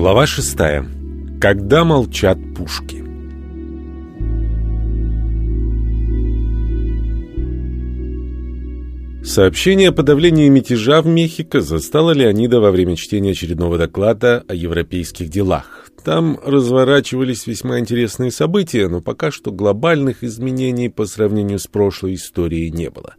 Глава шестая. Когда молчат пушки. Сообщение о подавлении мятежа в Мехико застало Леонида во время чтения очередного доклада о европейских делах. Там разворачивались весьма интересные события, но пока что глобальных изменений по сравнению с прошлой историей не было.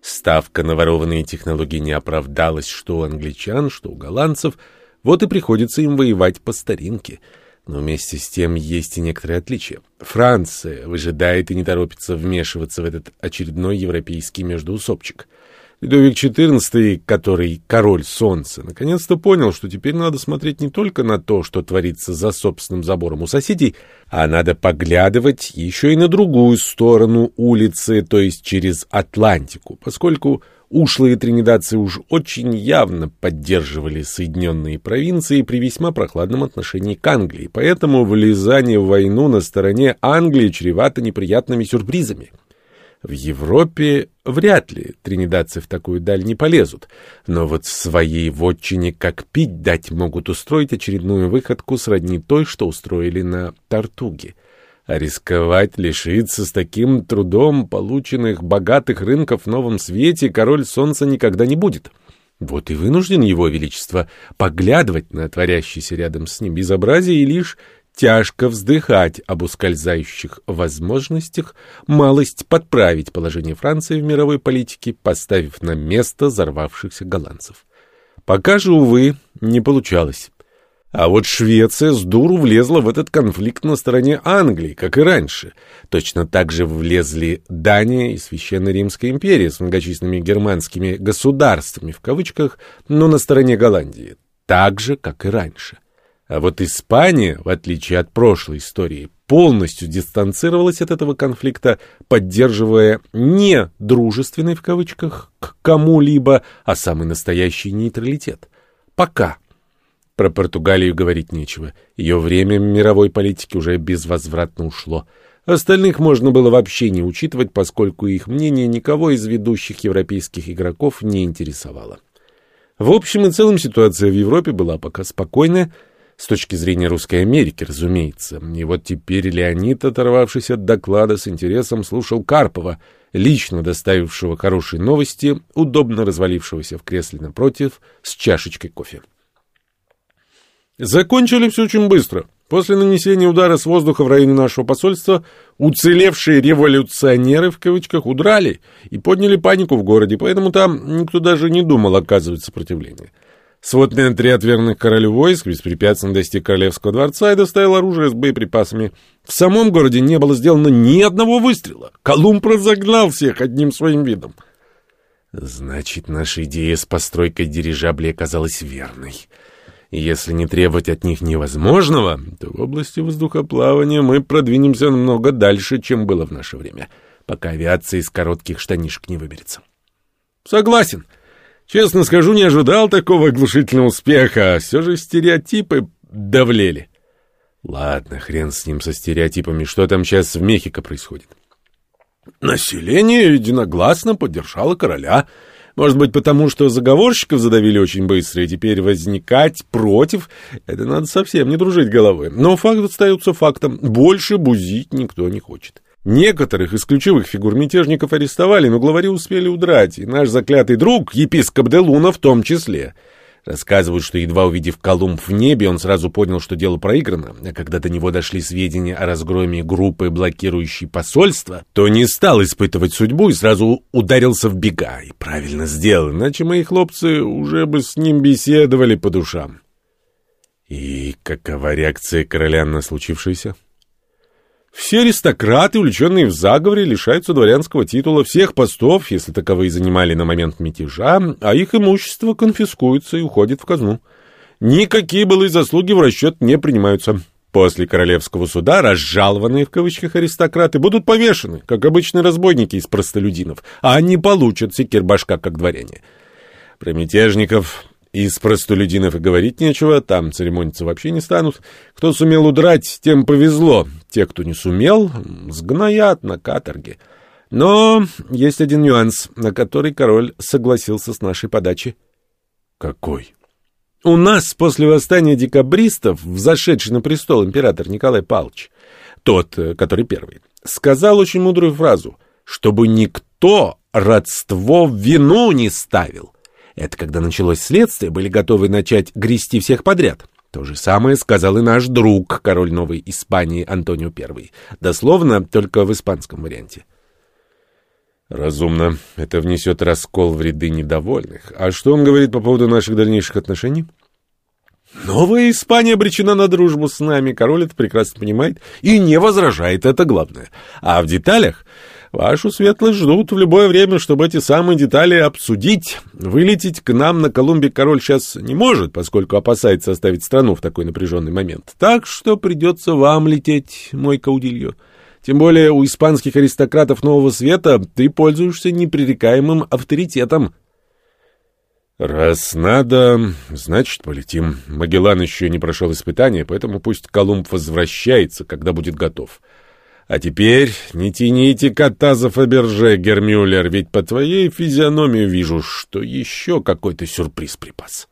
Ставка на ворованные технологии не оправдалась что у англичан, что у голландцев, вот и приходится им воевать по старинке. Но вместе с тем есть и некоторые отличия. Франция выжидает и не торопится вмешиваться в этот очередной европейский междоусобчик – Людовик XIV, который король солнца, наконец-то понял, что теперь надо смотреть не только на то, что творится за собственным забором у соседей, а надо поглядывать еще и на другую сторону улицы, то есть через Атлантику, поскольку ушлые тринидадцы уж очень явно поддерживали Соединенные провинции при весьма прохладном отношении к Англии, поэтому влезание в войну на стороне Англии чревато неприятными сюрпризами. В Европе вряд ли тринидадцы в такую даль не полезут, но вот в своей вотчине как пить дать могут устроить очередную выходку сродни той, что устроили на Тартуге. А рисковать лишиться с таким трудом полученных богатых рынков в новом свете король солнца никогда не будет. Вот и вынужден его величество поглядывать на творящееся рядом с ним безобразие и лишь тяжко вздыхать об ускользающих возможностях, малость подправить положение Франции в мировой политике, поставив на место взорвавшихся голландцев. Пока же, увы, не получалось. А вот Швеция с дуру влезла в этот конфликт на стороне Англии, как и раньше. Точно так же влезли Дания и Священная Римская империя с многочисленными германскими «государствами» в кавычках, но на стороне Голландии, так же, как и раньше. А вот Испания, в отличие от прошлой истории, полностью дистанцировалась от этого конфликта, поддерживая не «дружественный» в кавычках к кому-либо, а самый настоящий нейтралитет. Пока. Про Португалию говорить нечего. Ее время мировой политике уже безвозвратно ушло. Остальных можно было вообще не учитывать, поскольку их мнение никого из ведущих европейских игроков не интересовало. В общем и целом ситуация в Европе была пока спокойная, с точки зрения русской Америки, разумеется. И вот теперь Леонид, оторвавшись от доклада, с интересом слушал Карпова, лично доставившего хорошие новости, удобно развалившегося в кресле напротив, с чашечкой кофе. Закончили все очень быстро. После нанесения удара с воздуха в районе нашего посольства уцелевшие революционеры в кавычках удрали и подняли панику в городе, поэтому там никто даже не думал оказывать сопротивление. Сводный отряд верных королю войск беспрепятственно достиг королевского дворца и доставил оружие с боеприпасами. В самом городе не было сделано ни одного выстрела. Колумб разогнал всех одним своим видом. Значит, наша идея с постройкой дирижаблей оказалась верной. И если не требовать от них невозможного, то в области воздухоплавания мы продвинемся намного дальше, чем было в наше время, пока авиация из коротких штанишек не выберется. Согласен. Честно скажу, не ожидал такого оглушительного успеха, а все же стереотипы давлели. Ладно, хрен с ним со стереотипами, что там сейчас в Мехико происходит? Население единогласно поддержало короля. Может быть, потому что заговорщиков задавили очень быстро, и теперь возникать против — это надо совсем не дружить головой. Но факт остается фактом. Больше бузить никто не хочет. Некоторых из ключевых фигур мятежников арестовали, но главари успели удрать, и наш заклятый друг, епископ де Луна, в том числе. Рассказывают, что едва увидев Колумб в небе, он сразу понял, что дело проиграно, а когда до него дошли сведения о разгроме группы, блокирующей посольство, то не стал испытывать судьбу и сразу ударился в бега. И правильно сделал, иначе мои хлопцы уже бы с ним беседовали по душам. И какова реакция короля на случившееся? Все аристократы, увлеченные в заговоре, лишаются дворянского титула, всех постов, если таковые занимали на момент мятежа, а их имущество конфискуется и уходит в казну. Никакие былые заслуги в расчет не принимаются. После королевского суда разжалованные в кавычках аристократы будут повешены, как обычные разбойники из простолюдинов, а они получат секирбашка, как дворяне. Про мятежников из простолюдинов и говорить нечего, там церемониться вообще не станут. Кто сумел удрать, тем повезло. Те, кто не сумел, сгноят на каторге. Но есть один нюанс, на который король согласился с нашей подачи. Какой? У нас после восстания декабристов, взошедший на престол император Николай Павлович, тот, э, который первый, сказал очень мудрую фразу, чтобы никто родство в вину не ставил. Это когда началось следствие, были готовы начать грести всех подряд. То же самое сказал и наш друг, король Новой Испании Антонио I. Дословно, только в испанском варианте. Разумно. Это внесет раскол в ряды недовольных. А что он говорит по поводу наших дальнейших отношений? Новая Испания обречена на дружбу с нами, король это прекрасно понимает и не возражает, это главное. А в деталях вашу светлость ждут в любое время, чтобы эти самые детали обсудить. Вылететь к нам на Колумбе король сейчас не может, поскольку опасается оставить страну в такой напряженный момент. Так что придется вам лететь, мой каудильо. Тем более у испанских аристократов Нового Света ты пользуешься непререкаемым авторитетом. «Раз надо, значит, полетим. Магеллан еще не прошел испытания, поэтому пусть Колумб возвращается, когда будет готов. А теперь не тяните кота за Фаберже, Гермюллер, ведь по твоей физиономии вижу, что еще какой-то сюрприз припас».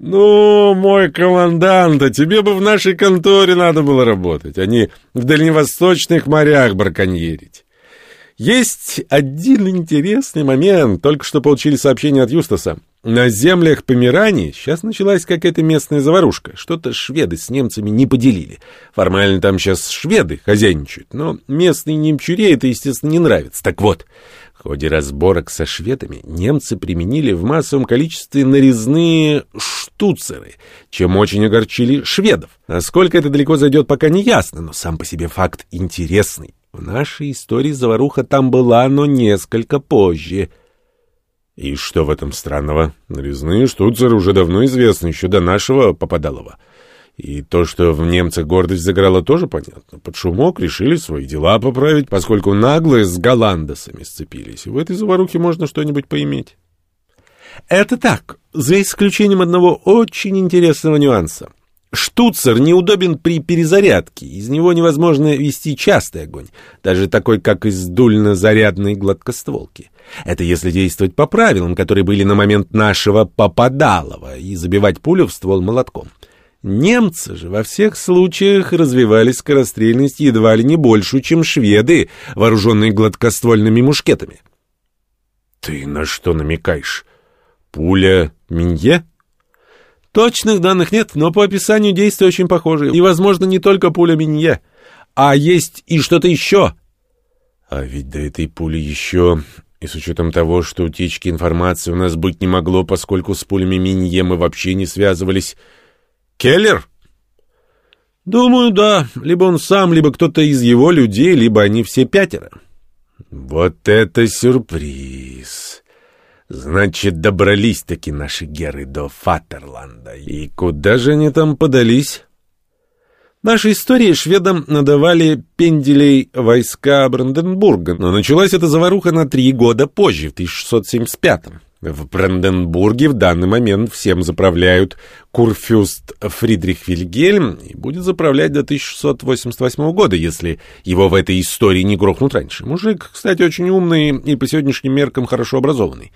«Ну, мой командант, а тебе бы в нашей конторе надо было работать, а не в дальневосточных морях браконьерить». Есть один интересный момент. Только что получили сообщение от Юстаса. На землях Померании сейчас началась какая-то местная заварушка. Что-то шведы с немцами не поделили. Формально там сейчас шведы хозяйничают, но местные немчуре это, естественно, не нравится. Так вот, в ходе разборок со шведами немцы применили в массовом количестве нарезные штуцеры, чем очень огорчили шведов. Насколько это далеко зайдет, пока не ясно, но сам по себе факт интересный. В нашей истории заваруха там была, но несколько позже. И что в этом странного? Нарезные штуцеры уже давно известны, еще до нашего Попадалова. И то, что в немцах гордость заграла, тоже понятно. Под шумок решили свои дела поправить, поскольку наглые с голландосами сцепились. В этой заварухе можно что-нибудь поиметь. Это так, за исключением одного очень интересного нюанса. Штуцер неудобен при перезарядке, из него невозможно вести частый огонь, даже такой, как из дульно-зарядной гладкостволки. Это если действовать по правилам, которые были на момент нашего попадалова, и забивать пулю в ствол молотком. Немцы же во всех случаях развивали скорострельность едва ли не большую, чем шведы, вооруженные гладкоствольными мушкетами. — Ты на что намекаешь? Пуля Минье? Точных данных нет, но по описанию действия очень похожи. И, возможно, не только пуля Минье, а есть и что-то еще. А ведь до этой пули еще... И с учетом того, что утечки информации у нас быть не могло, поскольку с пулями Минье мы вообще не связывались. Келлер? Думаю, да. Либо он сам, либо кто-то из его людей, либо они все пятеро. Вот это сюрприз! Значит, добрались-таки наши геры до Фатерланда. И куда же они там подались? В нашей истории шведам надавали пенделей войска Бранденбурга, но началась эта заваруха на три года позже, в 1675-м. В Бранденбурге в данный момент всем заправляют курфюст Фридрих Вильгельм и будет заправлять до 1688 года, если его в этой истории не грохнут раньше. Мужик, кстати, очень умный и по сегодняшним меркам хорошо образованный.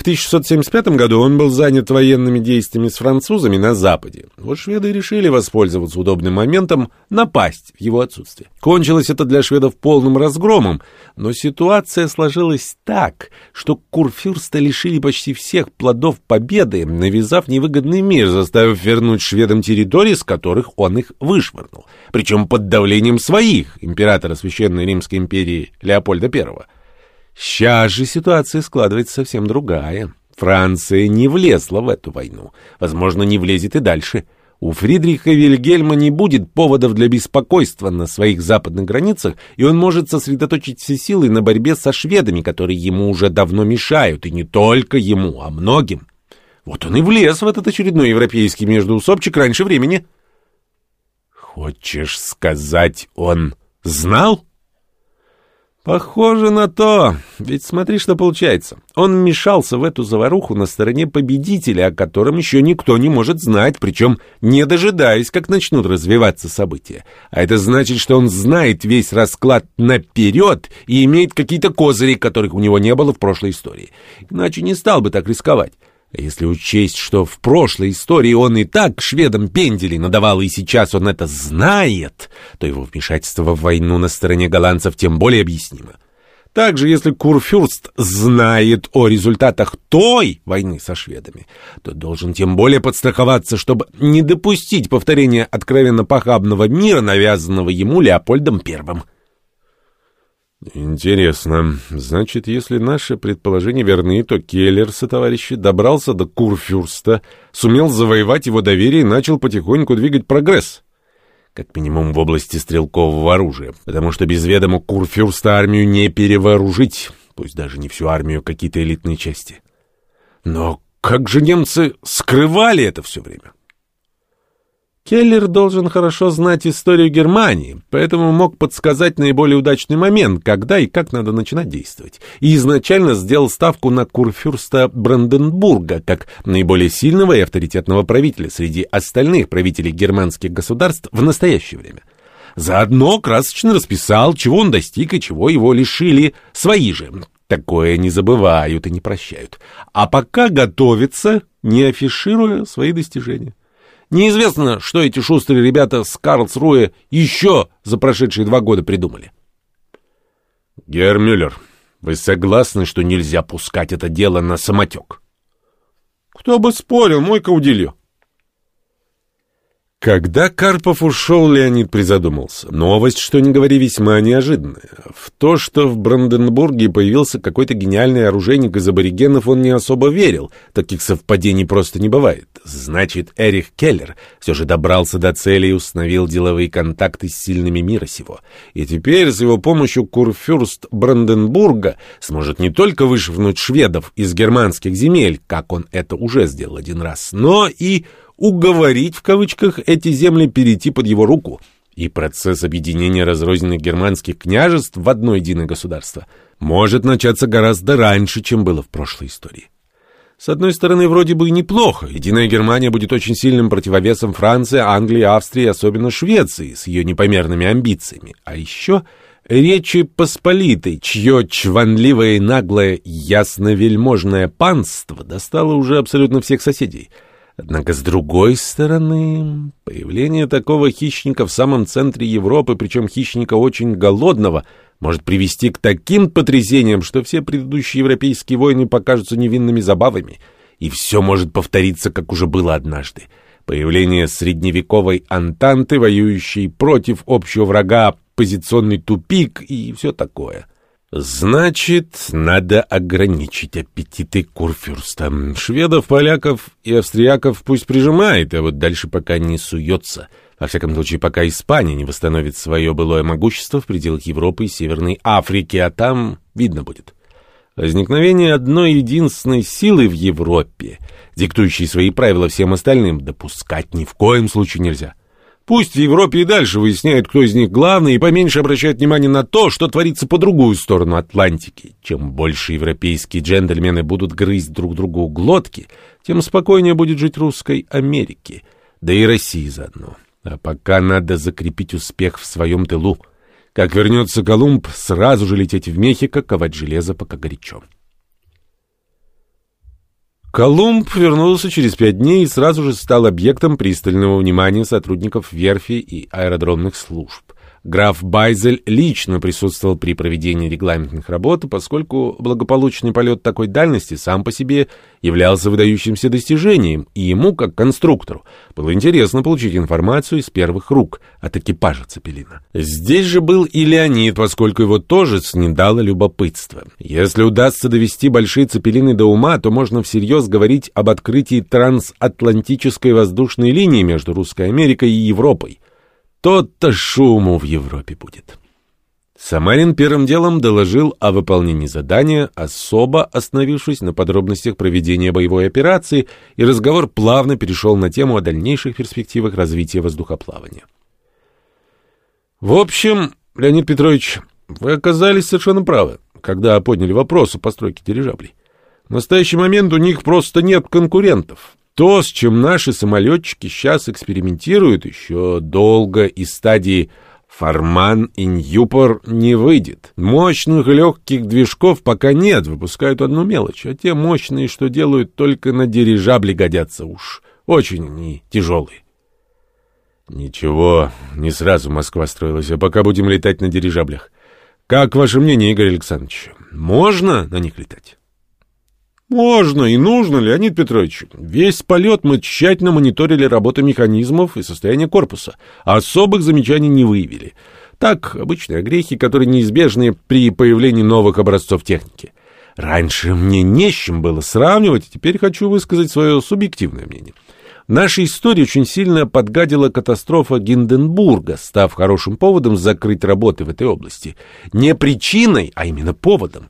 В 1675 году он был занят военными действиями с французами на Западе. Вот шведы решили воспользоваться удобным моментом напасть в его отсутствие. Кончилось это для шведов полным разгромом, но ситуация сложилась так, что Курфюрста лишили почти всех плодов победы, навязав невыгодный мир, заставив вернуть шведам территории, с которых он их вышвырнул, причем под давлением своих, императора Священной Римской империи Леопольда I. Сейчас же ситуация складывается совсем другая. Франция не влезла в эту войну. Возможно, не влезет и дальше. У Фридриха Вильгельма не будет поводов для беспокойства на своих западных границах, и он может сосредоточить все силы на борьбе со шведами, которые ему уже давно мешают, и не только ему, а многим. Вот он и влез в этот очередной европейский междуусобчик раньше времени. Хочешь сказать, он знал? Похоже на то. Ведь смотри, что получается. Он вмешался в эту заваруху на стороне победителя, о котором еще никто не может знать, причем не дожидаясь, как начнут развиваться события. А это значит, что он знает весь расклад наперед и имеет какие-то козыри, которых у него не было в прошлой истории. Иначе не стал бы так рисковать. Если учесть, что в прошлой истории он и так шведам пендели надавал, и сейчас он это знает, то его вмешательство в войну на стороне голландцев тем более объяснимо. Также, если Курфюрст знает о результатах той войны со шведами, то должен тем более подстраховаться, чтобы не допустить повторения откровенно похабного мира, навязанного ему Леопольдом Первым. Интересно. Значит, если наши предположения верны, то Келлер со товарищи добрался до Курфюрста, сумел завоевать его доверие и начал потихоньку двигать прогресс. Как минимум в области стрелкового оружия, потому что без ведома Курфюрста армию не перевооружить, пусть даже не всю армию, какие-то элитные части. Но как же немцы скрывали это все время? Келлер должен хорошо знать историю Германии, поэтому мог подсказать наиболее удачный момент, когда и как надо начинать действовать. И изначально сделал ставку на курфюрста Бранденбурга как наиболее сильного и авторитетного правителя среди остальных правителей германских государств в настоящее время. Заодно красочно расписал, чего он достиг и чего его лишили свои же. Такое не забывают и не прощают. А пока готовится, не афишируя свои достижения. Неизвестно, что эти шустрые ребята с Карлсруэ еще за прошедшие два года придумали. Гермюллер, вы согласны, что нельзя пускать это дело на самотек? Кто бы спорил, мой каудильо. Когда Карпов ушел, Леонид призадумался. Новость, что не говори, весьма неожиданная. В то, что в Бранденбурге появился какой-то гениальный оружейник из аборигенов, он не особо верил. Таких совпадений просто не бывает. Значит, Эрих Келлер все же добрался до цели и установил деловые контакты с сильными мира сего. И теперь с его помощью Курфюрст Бранденбурга сможет не только вышвырнуть шведов из германских земель, как он это уже сделал один раз, но и уговорить в кавычках эти земли перейти под его руку. И процесс объединения разрозненных германских княжеств в одно единое государство может начаться гораздо раньше, чем было в прошлой истории. С одной стороны, вроде бы неплохо. Единая Германия будет очень сильным противовесом Франции, Англии, Австрии, особенно Швеции, с ее непомерными амбициями. А еще Речи Посполитой, чье чванливое и наглое ясновельможное панство достало уже абсолютно всех соседей — Однако, с другой стороны, появление такого хищника в самом центре Европы, причем хищника очень голодного, может привести к таким потрясениям, что все предыдущие европейские войны покажутся невинными забавами, и все может повториться, как уже было однажды. Появление средневековой антанты, воюющей против общего врага, позиционный тупик и все такое. Значит, надо ограничить аппетиты Курфюрста. Шведов, поляков и австрияков пусть прижимает, а вот дальше пока не суется. Во всяком случае, пока Испания не восстановит свое былое могущество в пределах Европы и Северной Африки, а там видно будет. Возникновение одной единственной силы в Европе, диктующей свои правила всем остальным, допускать ни в коем случае нельзя. Пусть в Европе и дальше выясняют, кто из них главный, и поменьше обращают внимание на то, что творится по другую сторону Атлантики. Чем больше европейские джентльмены будут грызть друг другу глотки, тем спокойнее будет жить русской Америке, да и России заодно. А пока надо закрепить успех в своем тылу. Как вернется Колумб, сразу же лететь в Мехико, ковать железо, пока горячо. Колумб вернулся через пять дней и сразу же стал объектом пристального внимания сотрудников верфи и аэродромных служб. Граф Байзель лично присутствовал при проведении регламентных работ, поскольку благополучный полет такой дальности сам по себе являлся выдающимся достижением, и ему, как конструктору, было интересно получить информацию из первых рук от экипажа Цепелина. Здесь же был и Леонид, поскольку его тоже снедало любопытство. Если удастся довести большие Цепелины до ума, то можно всерьез говорить об открытии трансатлантической воздушной линии между Русской Америкой и Европой. Тот-то шуму в Европе будет. Самарин первым делом доложил о выполнении задания, особо остановившись на подробностях проведения боевой операции, и разговор плавно перешел на тему о дальнейших перспективах развития воздухоплавания. В общем, Леонид Петрович, вы оказались совершенно правы, когда подняли вопрос о постройке дирижаблей. В настоящий момент у них просто нет конкурентов. То, с чем наши самолетчики сейчас экспериментируют, еще долго из стадии Фарман и Ньюпор не выйдет. Мощных легких движков пока нет, выпускают одну мелочь, а те мощные, что делают, только на дирижабле годятся уж. Очень они тяжелые. Ничего, не сразу Москва строилась, а пока будем летать на дирижаблях. Как ваше мнение, Игорь Александрович, можно на них летать? Можно и нужно, Леонид Петрович. Весь полет мы тщательно мониторили работу механизмов и состояние корпуса. Особых замечаний не выявили. Так, обычные огрехи, которые неизбежны при появлении новых образцов техники. Раньше мне не с чем было сравнивать, теперь хочу высказать свое субъективное мнение. Нашей истории очень сильно подгадила катастрофа Гинденбурга, став хорошим поводом закрыть работы в этой области. Не причиной, а именно поводом.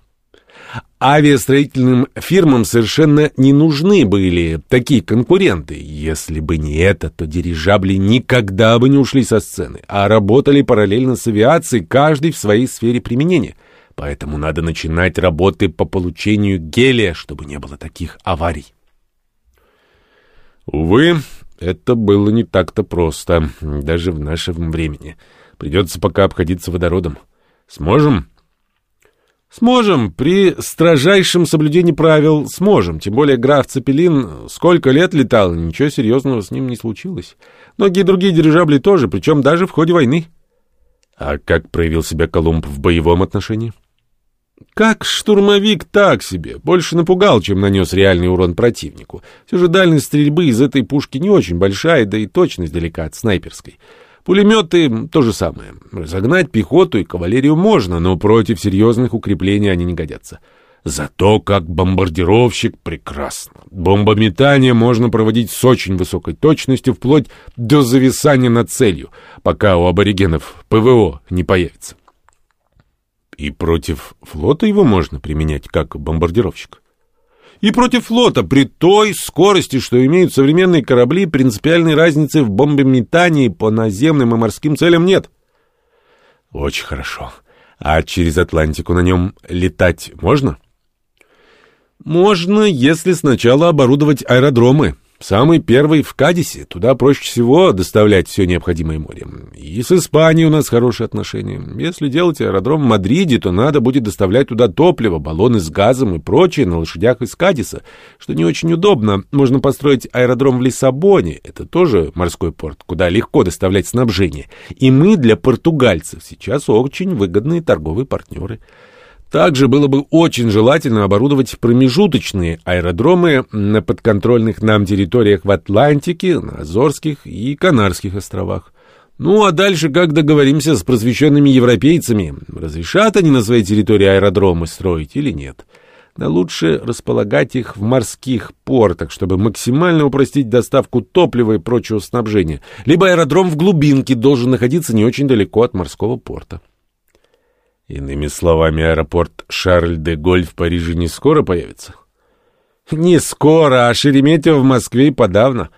Авиастроительным фирмам совершенно не нужны были такие конкуренты. Если бы не это, то дирижабли никогда бы не ушли со сцены, а работали параллельно с авиацией, каждый в своей сфере применения. Поэтому надо начинать работы по получению гелия, чтобы не было таких аварий. Увы, это было не так-то просто, даже в нашем времени. Придется пока обходиться водородом. Сможем? Сможем. При строжайшем соблюдении правил сможем. Тем более граф Цепелин сколько лет летал, ничего серьезного с ним не случилось. Многие другие дирижабли тоже, причем даже в ходе войны. А как проявил себя Колумб в боевом отношении? Как штурмовик так себе, больше напугал, чем нанес реальный урон противнику. Все же дальность стрельбы из этой пушки не очень большая, да и точность далека от снайперской. Пулеметы — то же самое. Разогнать пехоту и кавалерию можно, но против серьезных укреплений они не годятся. Зато как бомбардировщик прекрасно. Бомбометание можно проводить с очень высокой точностью вплоть до зависания над целью, пока у аборигенов ПВО не появится. И против флота его можно применять как бомбардировщик. И против флота при той скорости, что имеют современные корабли, принципиальной разницы в бомбометании по наземным и морским целям нет. Очень хорошо. А через Атлантику на нем летать можно? Можно, если сначала оборудовать аэродромы. Самый первый в Кадисе. Туда проще всего доставлять все необходимое морем. И с Испанией у нас хорошие отношения. Если делать аэродром в Мадриде, то надо будет доставлять туда топливо, баллоны с газом и прочее на лошадях из Кадиса, что не очень удобно. Можно построить аэродром в Лиссабоне. Это тоже морской порт, куда легко доставлять снабжение. И мы для португальцев сейчас очень выгодные торговые партнеры. Также было бы очень желательно оборудовать промежуточные аэродромы на подконтрольных нам территориях в Атлантике, на Азорских и Канарских островах. Ну а дальше как договоримся с просвещенными европейцами, разрешат они на своей территории аэродромы строить или нет. Да лучше располагать их в морских портах, чтобы максимально упростить доставку топлива и прочего снабжения. Либо аэродром в глубинке должен находиться не очень далеко от морского порта. Иными словами, аэропорт Шарль-де-Голь в Париже не скоро появится? Не скоро, а Шереметьево в Москве и подавно.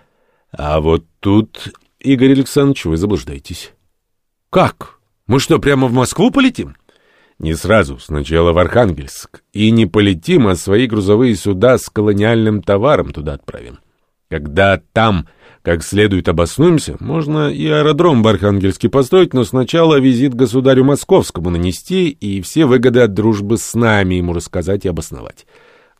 А вот тут, Игорь Александрович, вы заблуждаетесь. Как? Мы что, прямо в Москву полетим? Не сразу, сначала в Архангельск. И не полетим, а свои грузовые суда с колониальным товаром туда отправим. Когда там как следует обоснуемся, можно и аэродром в Архангельске построить, но сначала визит государю московскому нанести и все выгоды от дружбы с нами ему рассказать и обосновать.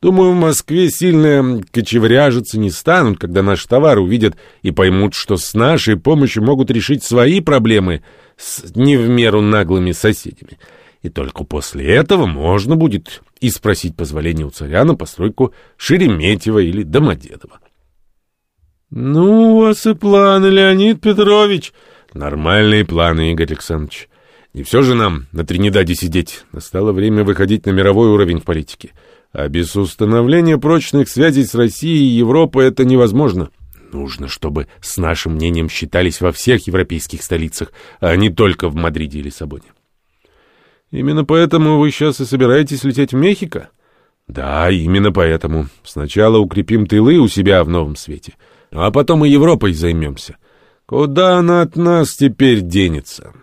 Думаю, в Москве сильно кочевряжиться не станут, когда наш товар увидят и поймут, что с нашей помощью могут решить свои проблемы с не в меру наглыми соседями. И только после этого можно будет и спросить позволения у царя на постройку Шереметьева или Домодедова. «Ну, у вас и планы, Леонид Петрович!» «Нормальные планы, Игорь Александрович. Не все же нам на Тринидаде сидеть. Настало время выходить на мировой уровень в политике. А без установления прочных связей с Россией и Европой это невозможно. Нужно, чтобы с нашим мнением считались во всех европейских столицах, а не только в Мадриде и Лиссабоне. Именно поэтому вы сейчас и собираетесь лететь в Мехико? Да, именно поэтому. Сначала укрепим тылы у себя в новом свете — а потом и Европой займемся. Куда она от нас теперь денется?»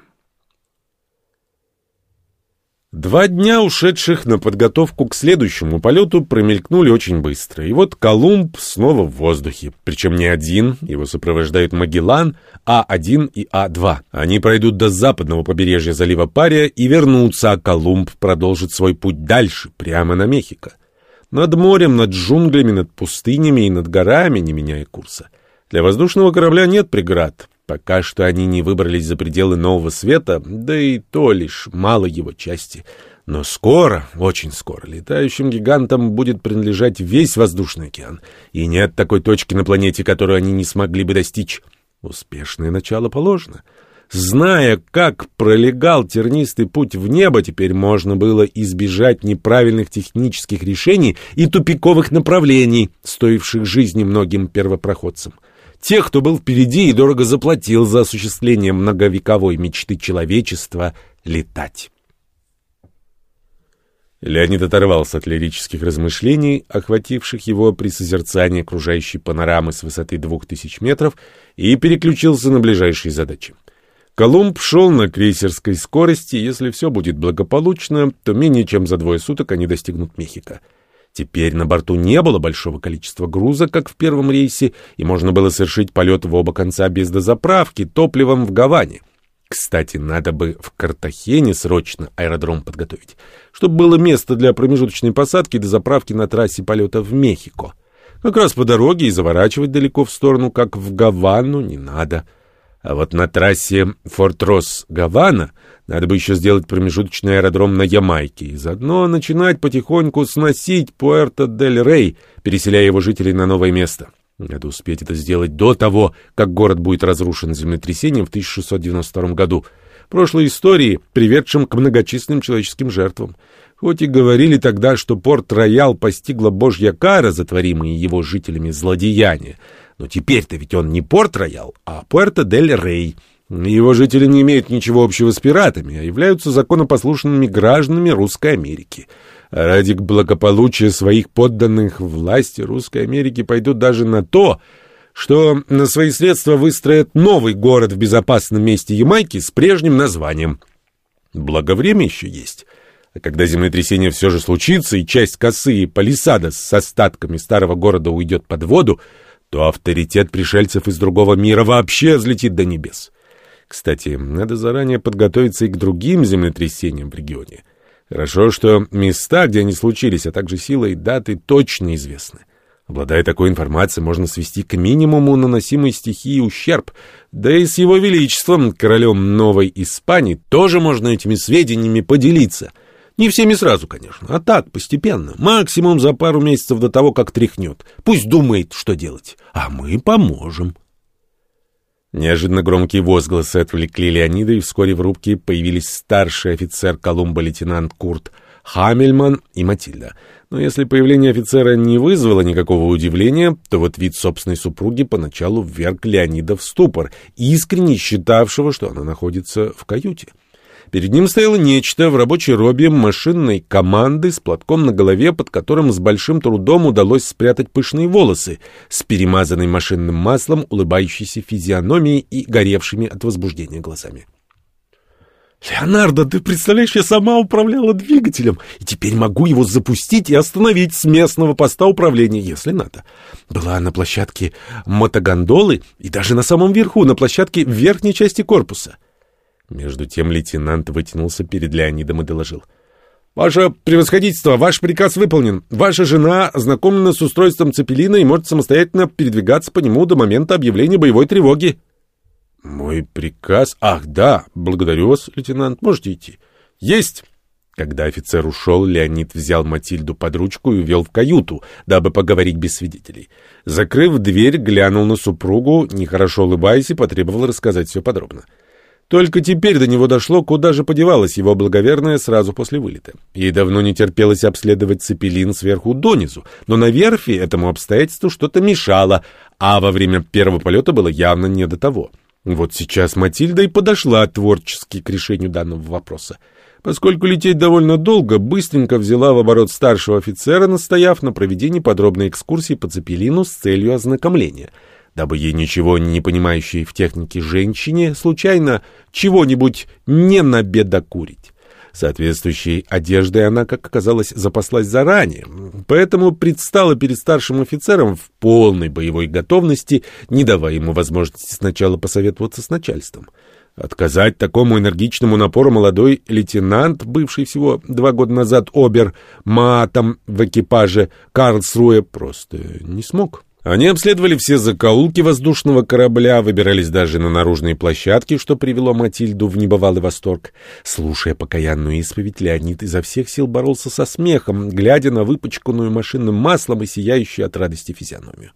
Два дня, ушедших на подготовку к следующему полету, промелькнули очень быстро. И вот Колумб снова в воздухе. Причем не один, его сопровождают Магеллан, А-1 и А-2. Они пройдут до западного побережья залива Пария и вернутся, а Колумб продолжит свой путь дальше, прямо на Мехико. Над морем, над джунглями, над пустынями и над горами, не меняя курса. Для воздушного корабля нет преград. Пока что они не выбрались за пределы Нового Света, да и то лишь мало его части. Но скоро, очень скоро, летающим гигантам будет принадлежать весь воздушный океан, и нет такой точки на планете, которую они не смогли бы достичь. Успешное начало положено. Зная, как пролегал тернистый путь в небо, теперь можно было избежать неправильных технических решений и тупиковых направлений, стоивших жизни многим первопроходцам тех, кто был впереди и дорого заплатил за осуществление многовековой мечты человечества — летать. Леонид оторвался от лирических размышлений, охвативших его при созерцании окружающей панорамы с высоты двух тысяч метров, и переключился на ближайшие задачи. Колумб шел на крейсерской скорости, если все будет благополучно, то менее чем за двое суток они достигнут Мехико. Теперь на борту не было большого количества груза, как в первом рейсе, и можно было совершить полет в оба конца без дозаправки топливом в Гаване. Кстати, надо бы в Картахене срочно аэродром подготовить, чтобы было место для промежуточной посадки и дозаправки на трассе полета в Мехико. Как раз по дороге и заворачивать далеко в сторону, как в Гавану, не надо. А вот на трассе Форт-Росс-Гавана надо бы еще сделать промежуточный аэродром на Ямайке и заодно начинать потихоньку сносить Пуэрто-дель-Рей, переселяя его жителей на новое место. Надо успеть это сделать до того, как город будет разрушен землетрясением в 1692 году. Прошлой истории, приведшим к многочисленным человеческим жертвам. Хоть и говорили тогда, что Порт-Роял постигла божья кара, затворимые его жителями злодеяния, но теперь-то ведь он не Порт-Роял, а Пуэрто-дель-Рей — его жители не имеют ничего общего с пиратами, а являются законопослушными гражданами Русской Америки. ради благополучия своих подданных власти Русской Америки пойдут даже на то, что на свои средства выстроят новый город в безопасном месте Ямайки с прежним названием. Благо время еще есть. А когда землетрясение все же случится, и часть косы и палисада с остатками старого города уйдет под воду, то авторитет пришельцев из другого мира вообще взлетит до небес. Кстати, надо заранее подготовиться и к другим землетрясениям в регионе. Хорошо, что места, где они случились, а также сила и даты точно известны. Обладая такой информацией, можно свести к минимуму наносимой стихии ущерб. Да и с его величеством, королем Новой Испании, тоже можно этими сведениями поделиться. Не всеми сразу, конечно, а так, постепенно. Максимум за пару месяцев до того, как тряхнет. Пусть думает, что делать. А мы поможем. Неожиданно громкие возгласы отвлекли Леонида, и вскоре в рубке появились старший офицер Колумба лейтенант Курт Хамельман и Матильда. Но если появление офицера не вызвало никакого удивления, то вот вид собственной супруги поначалу вверг Леонида в ступор, искренне считавшего, что она находится в каюте. Перед ним стояло нечто в рабочей робе машинной команды с платком на голове, под которым с большим трудом удалось спрятать пышные волосы, с перемазанной машинным маслом, улыбающейся физиономией и горевшими от возбуждения глазами. «Леонардо, ты представляешь, я сама управляла двигателем, и теперь могу его запустить и остановить с местного поста управления, если надо. Была на площадке мотогондолы и даже на самом верху, на площадке верхней части корпуса». Между тем лейтенант вытянулся перед Леонидом и доложил. «Ваше превосходительство, ваш приказ выполнен. Ваша жена ознакомлена с устройством цепелина и может самостоятельно передвигаться по нему до момента объявления боевой тревоги». «Мой приказ? Ах, да! Благодарю вас, лейтенант. Можете идти». «Есть!» Когда офицер ушел, Леонид взял Матильду под ручку и увел в каюту, дабы поговорить без свидетелей. Закрыв дверь, глянул на супругу, нехорошо улыбаясь, и потребовал рассказать все подробно. — только теперь до него дошло, куда же подевалась его благоверная сразу после вылета. Ей давно не терпелось обследовать цепелин сверху донизу, но на верфи этому обстоятельству что-то мешало, а во время первого полета было явно не до того. Вот сейчас Матильда и подошла творчески к решению данного вопроса. Поскольку лететь довольно долго, быстренько взяла в оборот старшего офицера, настояв на проведении подробной экскурсии по цепелину с целью ознакомления — дабы ей ничего не понимающей в технике женщине случайно чего-нибудь не набедокурить. Соответствующей одеждой она, как оказалось, запаслась заранее, поэтому предстала перед старшим офицером в полной боевой готовности, не давая ему возможности сначала посоветоваться с начальством. Отказать такому энергичному напору молодой лейтенант, бывший всего два года назад обер матом в экипаже Карлсруэ, просто не смог. Они обследовали все закоулки воздушного корабля, выбирались даже на наружные площадки, что привело Матильду в небывалый восторг. Слушая покаянную исповедь, Леонид изо всех сил боролся со смехом, глядя на выпачканную машинным маслом и сияющую от радости физиономию.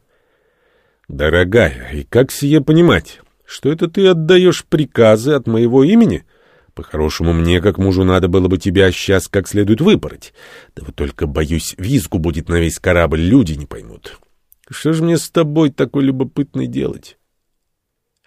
«Дорогая, и как сие понимать? Что это ты отдаешь приказы от моего имени?» По-хорошему, мне, как мужу, надо было бы тебя сейчас как следует выпороть. Да вот только, боюсь, визгу будет на весь корабль, люди не поймут. Что же мне с тобой такой любопытный делать?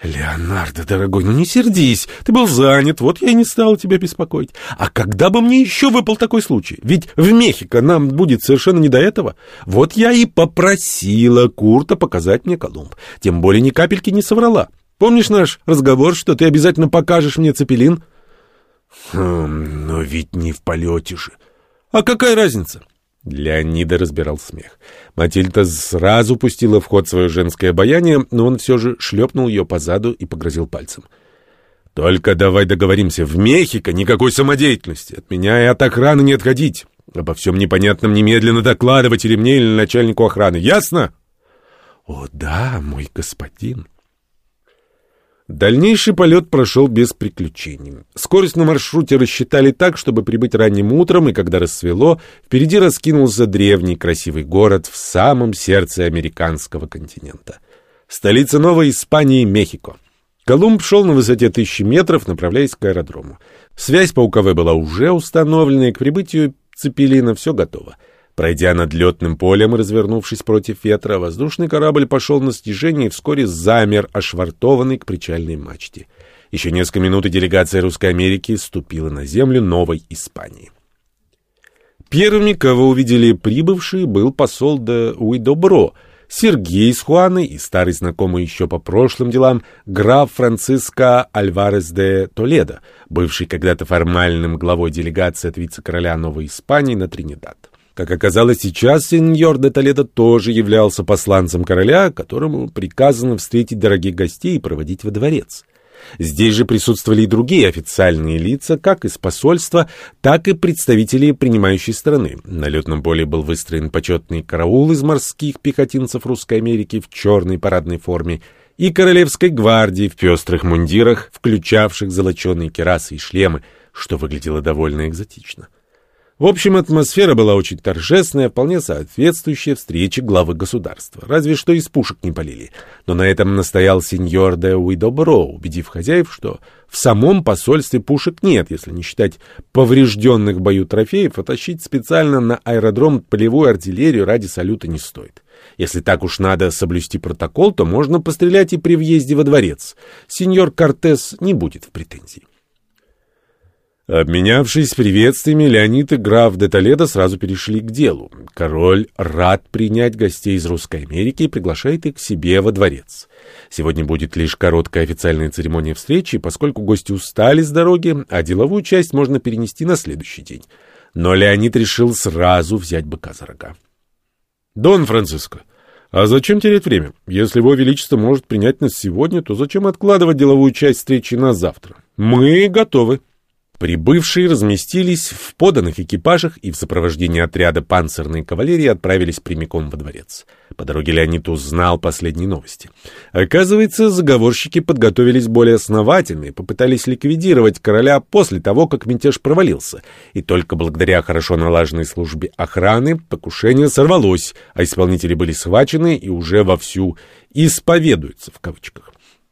Леонардо, дорогой, ну не сердись. Ты был занят, вот я и не стал тебя беспокоить. А когда бы мне еще выпал такой случай? Ведь в Мехико нам будет совершенно не до этого. Вот я и попросила Курта показать мне Колумб. Тем более ни капельки не соврала. Помнишь наш разговор, что ты обязательно покажешь мне Цепелин? Хм, но ведь не в полете же. А какая разница? Леонида разбирал смех. Матильда сразу пустила в ход свое женское обаяние, но он все же шлепнул ее по заду и погрозил пальцем. «Только давай договоримся. В Мехико никакой самодеятельности. От меня и от охраны не отходить. Обо всем непонятном немедленно докладывать или мне, или начальнику охраны. Ясно?» «О, да, мой господин». Дальнейший полет прошел без приключений. Скорость на маршруте рассчитали так, чтобы прибыть ранним утром, и когда рассвело, впереди раскинулся древний красивый город в самом сердце американского континента. Столица Новой Испании — Мехико. Колумб шел на высоте тысячи метров, направляясь к аэродрому. Связь по УКВ была уже установлена, и к прибытию Цепелина все готово. Пройдя над летным полем и развернувшись против ветра, воздушный корабль пошел на снижение и вскоре замер, ошвартованный к причальной мачте. Еще несколько минут и делегация Русской Америки ступила на землю Новой Испании. Первыми, кого увидели прибывшие, был посол де Уидобро, Сергей с Хуаной и старый знакомый еще по прошлым делам граф Франциско Альварес де Толедо, бывший когда-то формальным главой делегации от вице-короля Новой Испании на Тринидад. Как оказалось, сейчас сеньор де Толедо тоже являлся посланцем короля, которому приказано встретить дорогих гостей и проводить во дворец. Здесь же присутствовали и другие официальные лица, как из посольства, так и представители принимающей страны. На летном поле был выстроен почетный караул из морских пехотинцев Русской Америки в черной парадной форме и королевской гвардии в пестрых мундирах, включавших золоченые керасы и шлемы, что выглядело довольно экзотично. В общем, атмосфера была очень торжественная, вполне соответствующая встрече главы государства. Разве что из пушек не полили. Но на этом настоял сеньор де Уидобро, убедив хозяев, что в самом посольстве пушек нет, если не считать поврежденных в бою трофеев, а тащить специально на аэродром полевую артиллерию ради салюта не стоит. Если так уж надо соблюсти протокол, то можно пострелять и при въезде во дворец. Сеньор Кортес не будет в претензии. Обменявшись приветствиями, Леонид и граф де Толедо сразу перешли к делу. Король рад принять гостей из Русской Америки и приглашает их к себе во дворец. Сегодня будет лишь короткая официальная церемония встречи, поскольку гости устали с дороги, а деловую часть можно перенести на следующий день. Но Леонид решил сразу взять быка за рога. «Дон Франциско, а зачем терять время? Если его величество может принять нас сегодня, то зачем откладывать деловую часть встречи на завтра? Мы готовы». Прибывшие разместились в поданных экипажах и в сопровождении отряда панцирной кавалерии отправились прямиком во дворец. По дороге Леонид узнал последние новости. Оказывается, заговорщики подготовились более основательно и попытались ликвидировать короля после того, как мятеж провалился. И только благодаря хорошо налаженной службе охраны покушение сорвалось, а исполнители были схвачены и уже вовсю «исповедуются» в кавычках.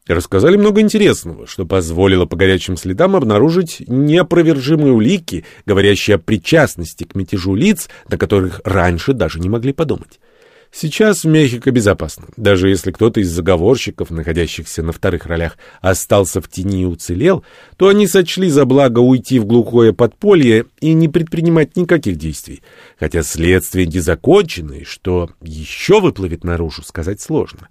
Рассказали много интересного, что позволило по горячим следам обнаружить неопровержимые улики, говорящие о причастности к мятежу лиц, до которых раньше даже не могли подумать. Сейчас в Мехико безопасно. Даже если кто-то из заговорщиков, находящихся на вторых ролях, остался в тени и уцелел, то они сочли за благо уйти в глухое подполье и не предпринимать никаких действий. Хотя следствие не закончено, и что еще выплывет наружу, сказать сложно.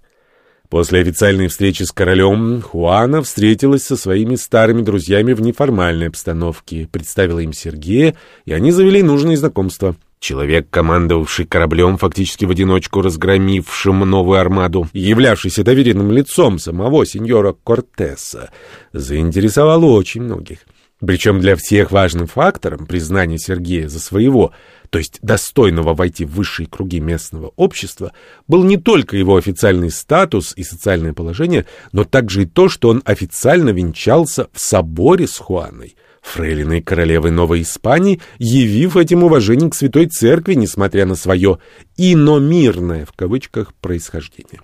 После официальной встречи с королем Хуана встретилась со своими старыми друзьями в неформальной обстановке, представила им Сергея, и они завели нужные знакомства. Человек, командовавший кораблем, фактически в одиночку разгромившим новую армаду, являвшийся доверенным лицом самого сеньора Кортеса, заинтересовал очень многих. Причем для всех важным фактором признания Сергея за своего, то есть достойного войти в высшие круги местного общества, был не только его официальный статус и социальное положение, но также и то, что он официально венчался в соборе с Хуаной, фрейлиной королевы Новой Испании, явив этим уважение к Святой Церкви, несмотря на свое «иномирное» в кавычках происхождение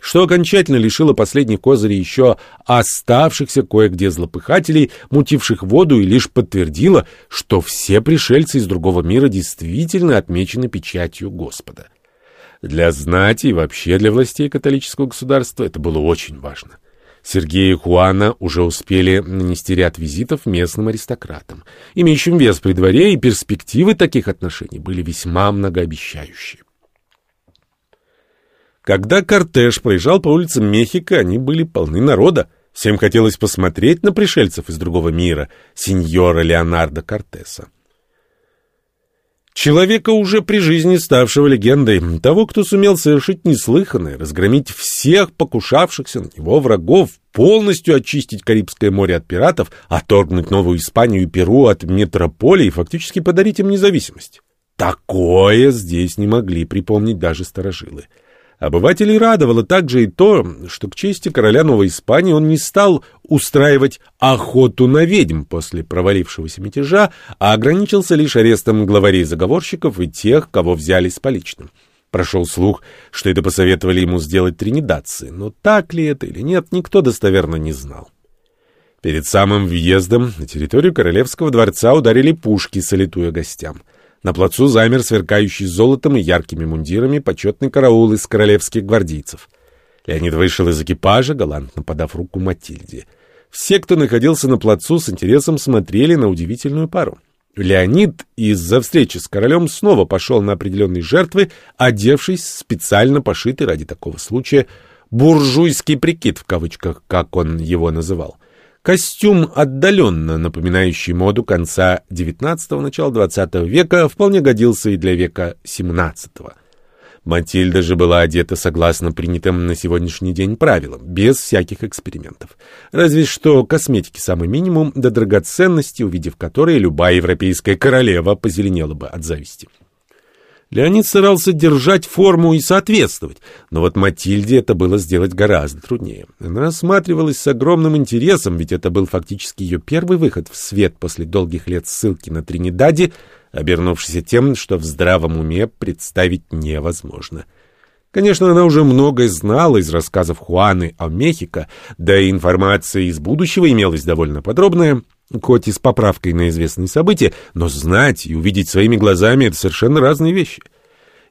что окончательно лишило последних козырей еще оставшихся кое-где злопыхателей, мутивших воду, и лишь подтвердило, что все пришельцы из другого мира действительно отмечены печатью Господа. Для знати и вообще для властей католического государства это было очень важно. Сергей и Хуана уже успели нанести ряд визитов местным аристократам, имеющим вес при дворе, и перспективы таких отношений были весьма многообещающие. Когда кортеж проезжал по улицам Мехико, они были полны народа. Всем хотелось посмотреть на пришельцев из другого мира, сеньора Леонардо Кортеса. Человека, уже при жизни ставшего легендой, того, кто сумел совершить неслыханное, разгромить всех покушавшихся на него врагов, полностью очистить Карибское море от пиратов, оторгнуть Новую Испанию и Перу от метрополии и фактически подарить им независимость. Такое здесь не могли припомнить даже старожилы. Обывателей радовало также и то, что к чести короля Новой Испании он не стал устраивать охоту на ведьм после провалившегося мятежа, а ограничился лишь арестом главарей заговорщиков и тех, кого взяли с поличным. Прошел слух, что это посоветовали ему сделать тринидадцы, но так ли это или нет, никто достоверно не знал. Перед самым въездом на территорию королевского дворца ударили пушки, салютуя гостям — на плацу замер сверкающий золотом и яркими мундирами почетный караул из королевских гвардейцев. Леонид вышел из экипажа, галантно подав руку Матильде. Все, кто находился на плацу, с интересом смотрели на удивительную пару. Леонид из-за встречи с королем снова пошел на определенные жертвы, одевшись специально пошитый ради такого случая «буржуйский прикид» в кавычках, как он его называл. Костюм, отдаленно напоминающий моду конца XIX – начала XX века, вполне годился и для века XVII. Матильда же была одета согласно принятым на сегодняшний день правилам, без всяких экспериментов. Разве что косметики самый минимум, да драгоценности, увидев которые любая европейская королева позеленела бы от зависти. Леонид старался держать форму и соответствовать, но вот Матильде это было сделать гораздо труднее. Она осматривалась с огромным интересом, ведь это был фактически ее первый выход в свет после долгих лет ссылки на Тринидаде, обернувшийся тем, что в здравом уме представить невозможно. Конечно, она уже многое знала из рассказов Хуаны о Мехико, да и информация из будущего имелась довольно подробная, хоть и с поправкой на известные события, но знать и увидеть своими глазами — это совершенно разные вещи.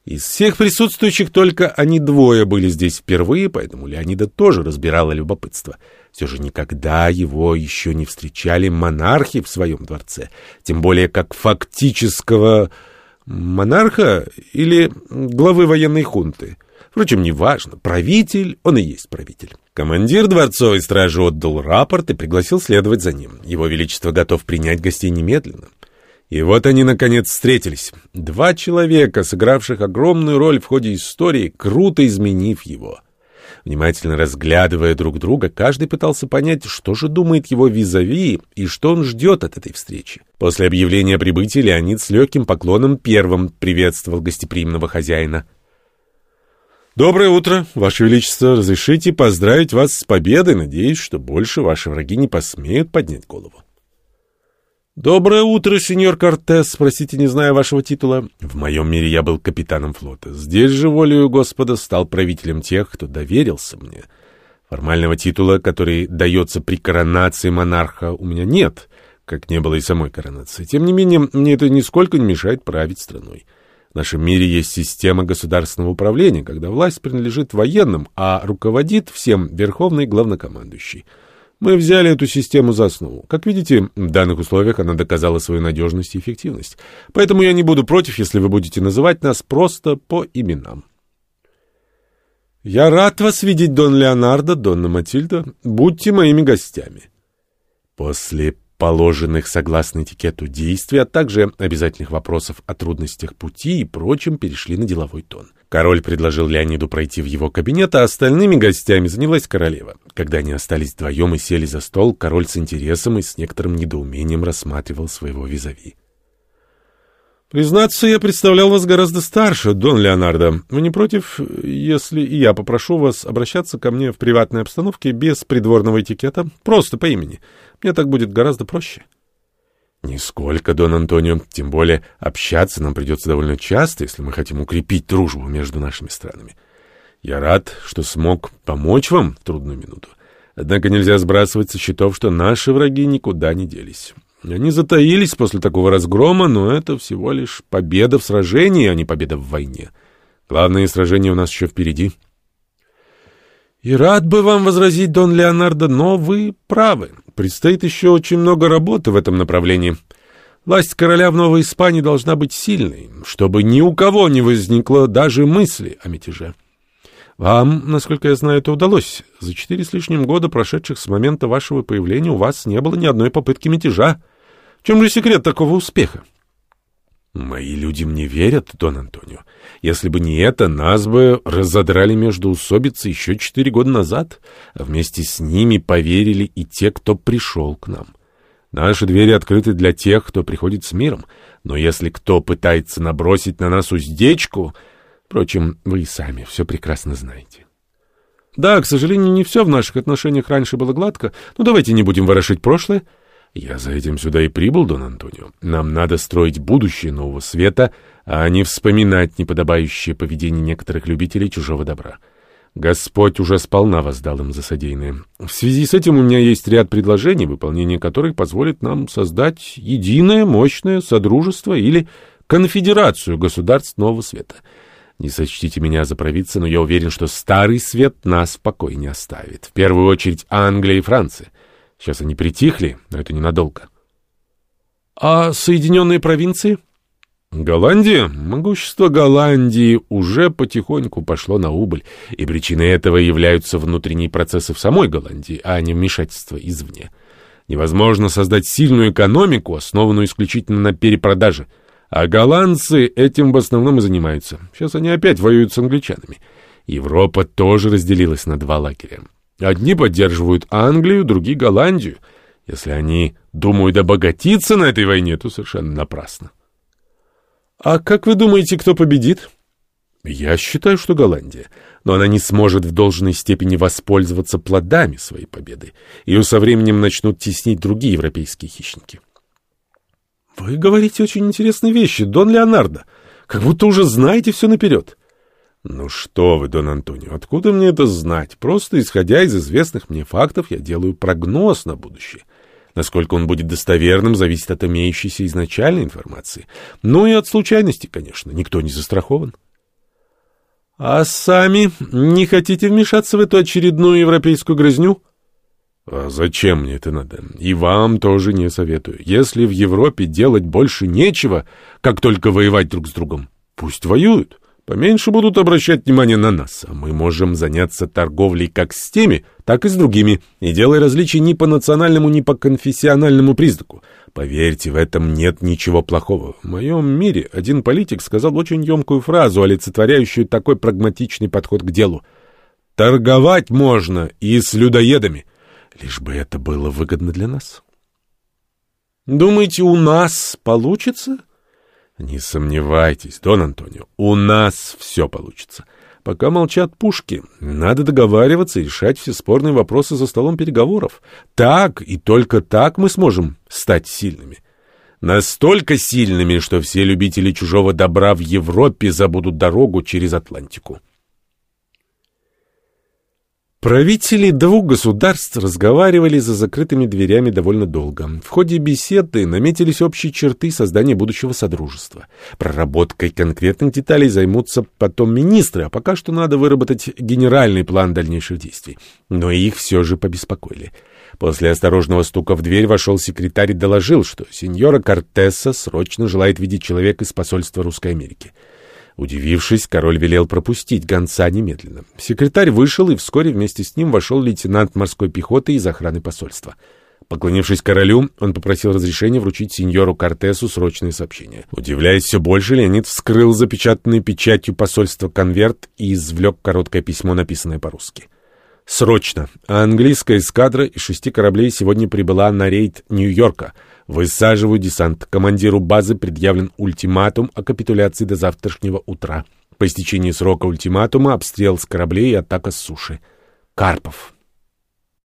Из всех присутствующих только они двое были здесь впервые, поэтому Леонида тоже разбирало любопытство. Все же никогда его еще не встречали монархи в своем дворце, тем более как фактического монарха или главы военной хунты. Впрочем, неважно, правитель, он и есть правитель. Командир дворцовой стражи отдал рапорт и пригласил следовать за ним. Его Величество готов принять гостей немедленно. И вот они, наконец, встретились. Два человека, сыгравших огромную роль в ходе истории, круто изменив его. Внимательно разглядывая друг друга, каждый пытался понять, что же думает его визави и что он ждет от этой встречи. После объявления прибытия Леонид с легким поклоном первым приветствовал гостеприимного хозяина — Доброе утро, Ваше Величество. Разрешите поздравить вас с победой. Надеюсь, что больше ваши враги не посмеют поднять голову. Доброе утро, сеньор Кортес. Спросите, не зная вашего титула. В моем мире я был капитаном флота. Здесь же волею Господа стал правителем тех, кто доверился мне. Формального титула, который дается при коронации монарха, у меня нет, как не было и самой коронации. Тем не менее, мне это нисколько не мешает править страной. В нашем мире есть система государственного управления, когда власть принадлежит военным, а руководит всем верховный главнокомандующий. Мы взяли эту систему за основу. Как видите, в данных условиях она доказала свою надежность и эффективность. Поэтому я не буду против, если вы будете называть нас просто по именам. «Я рад вас видеть, Дон Леонардо, Донна Матильда. Будьте моими гостями». После положенных согласно этикету действий, а также обязательных вопросов о трудностях пути и прочем, перешли на деловой тон. Король предложил Леониду пройти в его кабинет, а остальными гостями занялась королева. Когда они остались вдвоем и сели за стол, король с интересом и с некоторым недоумением рассматривал своего визави. «Признаться, я представлял вас гораздо старше, Дон Леонардо. Вы не против, если и я попрошу вас обращаться ко мне в приватной обстановке без придворного этикета, просто по имени? Мне так будет гораздо проще». «Нисколько, Дон Антонио. Тем более общаться нам придется довольно часто, если мы хотим укрепить дружбу между нашими странами. Я рад, что смог помочь вам в трудную минуту. Однако нельзя сбрасывать со счетов, что наши враги никуда не делись». Они затаились после такого разгрома, но это всего лишь победа в сражении, а не победа в войне. Главное сражение у нас еще впереди. И рад бы вам возразить, Дон Леонардо, но вы правы. Предстоит еще очень много работы в этом направлении. Власть короля в Новой Испании должна быть сильной, чтобы ни у кого не возникло даже мысли о мятеже. Вам, насколько я знаю, это удалось. За четыре с лишним года, прошедших с момента вашего появления, у вас не было ни одной попытки мятежа. Чем же секрет такого успеха? Мои люди мне верят, Дон Антонио. Если бы не это, нас бы разодрали между усобицы еще четыре года назад, а вместе с ними поверили и те, кто пришел к нам. Наши двери открыты для тех, кто приходит с миром, но если кто пытается набросить на нас уздечку, Впрочем, вы и сами все прекрасно знаете. Да, к сожалению, не все в наших отношениях раньше было гладко, но давайте не будем ворошить прошлое. Я за этим сюда и прибыл, Дон Антонио. Нам надо строить будущее нового света, а не вспоминать неподобающее поведение некоторых любителей чужого добра. Господь уже сполна воздал им за содеянное. В связи с этим у меня есть ряд предложений, выполнение которых позволит нам создать единое мощное содружество или конфедерацию государств нового света — не сочтите меня за провидца, но я уверен, что старый свет нас в покое не оставит. В первую очередь Англия и Франция. Сейчас они притихли, но это ненадолго. А Соединенные провинции? Голландия? Могущество Голландии уже потихоньку пошло на убыль, и причиной этого являются внутренние процессы в самой Голландии, а не вмешательство извне. Невозможно создать сильную экономику, основанную исключительно на перепродаже – а голландцы этим в основном и занимаются. Сейчас они опять воюют с англичанами. Европа тоже разделилась на два лагеря. Одни поддерживают Англию, другие — Голландию. Если они думают обогатиться на этой войне, то совершенно напрасно. А как вы думаете, кто победит? Я считаю, что Голландия. Но она не сможет в должной степени воспользоваться плодами своей победы. Ее со временем начнут теснить другие европейские хищники. Вы говорите очень интересные вещи, Дон Леонардо. Как будто уже знаете все наперед. Ну что вы, Дон Антонио, откуда мне это знать? Просто исходя из известных мне фактов, я делаю прогноз на будущее. Насколько он будет достоверным, зависит от имеющейся изначальной информации. Ну и от случайности, конечно, никто не застрахован. А сами не хотите вмешаться в эту очередную европейскую грызню? — а зачем мне это надо? И вам тоже не советую. Если в Европе делать больше нечего, как только воевать друг с другом, пусть воюют. Поменьше будут обращать внимание на нас, а мы можем заняться торговлей как с теми, так и с другими, не делая различий ни по национальному, ни по конфессиональному признаку. Поверьте, в этом нет ничего плохого. В моем мире один политик сказал очень емкую фразу, олицетворяющую такой прагматичный подход к делу. «Торговать можно и с людоедами» лишь бы это было выгодно для нас. Думаете, у нас получится? Не сомневайтесь, Дон Антонио, у нас все получится. Пока молчат пушки, надо договариваться и решать все спорные вопросы за столом переговоров. Так и только так мы сможем стать сильными. Настолько сильными, что все любители чужого добра в Европе забудут дорогу через Атлантику. Правители двух государств разговаривали за закрытыми дверями довольно долго. В ходе беседы наметились общие черты создания будущего содружества. Проработкой конкретных деталей займутся потом министры, а пока что надо выработать генеральный план дальнейших действий. Но их все же побеспокоили. После осторожного стука в дверь вошел секретарь и доложил, что сеньора Кортеса срочно желает видеть человека из посольства Русской Америки. Удивившись, король велел пропустить гонца немедленно. Секретарь вышел, и вскоре вместе с ним вошел лейтенант морской пехоты из охраны посольства. Поклонившись королю, он попросил разрешения вручить сеньору Кортесу срочное сообщение. Удивляясь все больше, Леонид вскрыл запечатанный печатью посольства конверт и извлек короткое письмо, написанное по-русски. «Срочно! Английская эскадра из шести кораблей сегодня прибыла на рейд Нью-Йорка. Высаживаю десант. Командиру базы предъявлен ультиматум о капитуляции до завтрашнего утра. По истечении срока ультиматума обстрел с кораблей и атака с суши. Карпов».